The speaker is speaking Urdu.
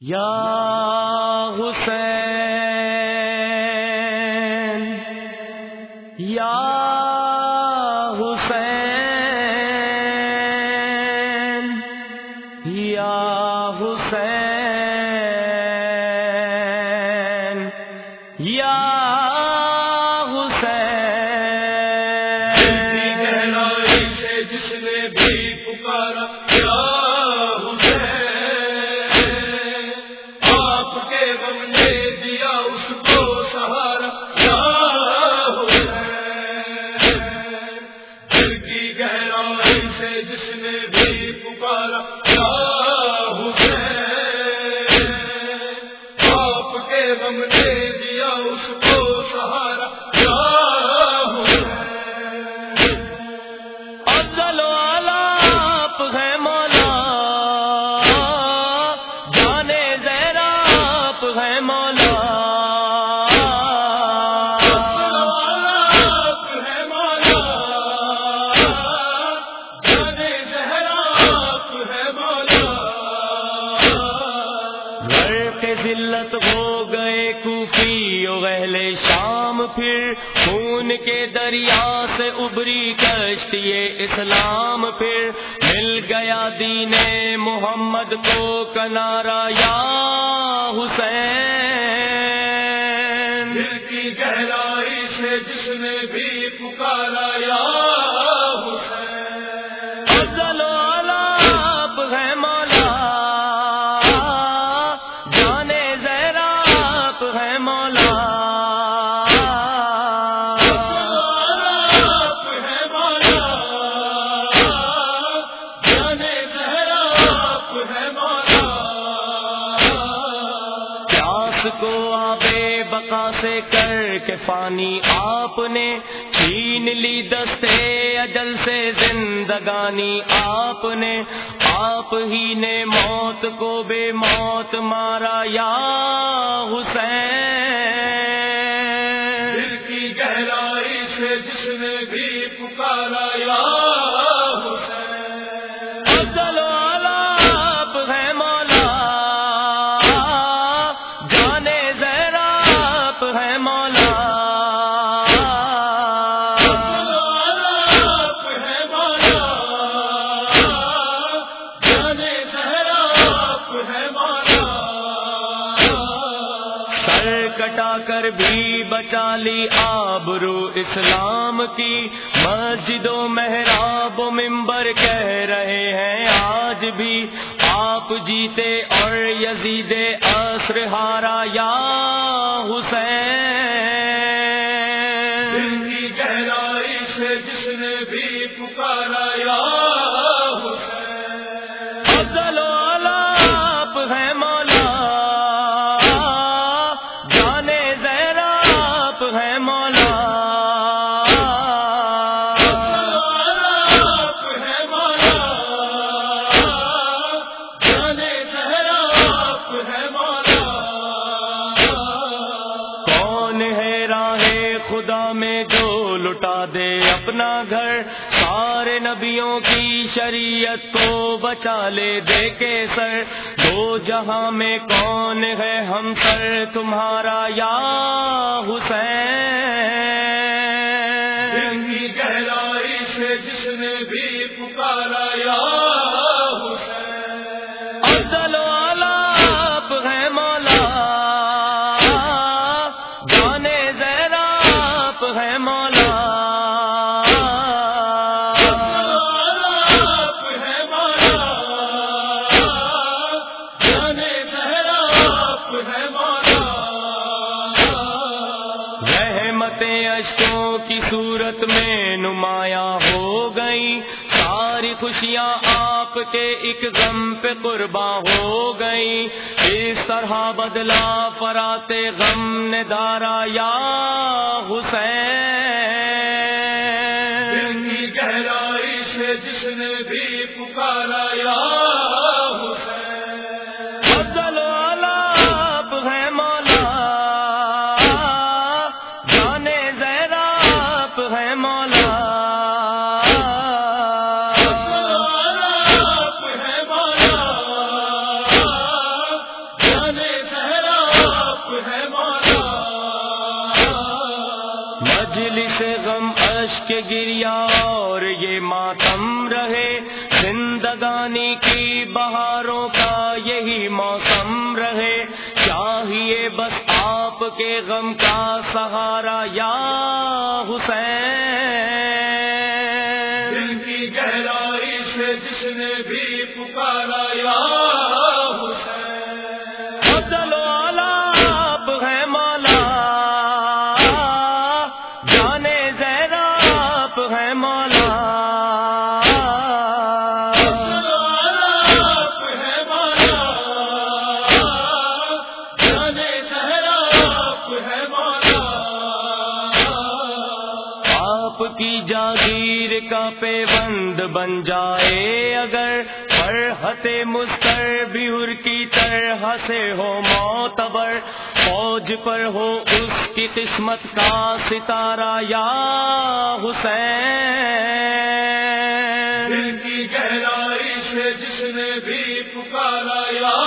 یا حسین یا حسین یا حسین یا ذلت ہو گئے کوفی و اہل شام پھر خون کے دریا سے ابری کشتی اسلام پھر مل گیا دین محمد کو کنارا یا حسین دل کی گہرائی سے جس نے بھی پکارا بے بقا سے کر کے فانی آپ نے چھین لی دستے اجل سے زندگانی آپ نے آپ ہی نے موت کو بے موت مارا یا کٹا کر بھی بچا لی آبرو اسلام کی۔ مسجد و محراب و ممبر کہہ رہے ہیں آج بھی۔ آپ جیتے اور یزید عصر ہارا یا حسین۔ سے جس نے بھی پکارا یا حسین۔ خدا میں جو لٹا دے اپنا گھر، سارے نبیوں کی شریعت کو بچا لے، دے کے سر۔ دو جہاں میں کون ہے ہم سر؟ تمہارا یا ہے مولا۔ اشکوں کی صورت میں نمایاں ہو گئی ساری خوشیاں آپ کے ایک غم پہ قرباں ہو گئی اس طرح بدلا فراتے غم نے دارا یا دل حسین کی گہرائی سے جس نے بھی پکارا یا کے گریا اور یہ ماتم رہے۔ زندگانی کی بہاروں کا یہی موسم رہے۔ چاہیے بس آپ کے غم کا سہارا یا کی جاگیر کا پیبند بن جائے، اگر فرحت مستر بہر کی طرح سے ہو معتبر، فوج پر ہو اس کی قسمت کا ستارہ یا حسین۔ دل کی گہرائی سے جس نے بھی پکارا یا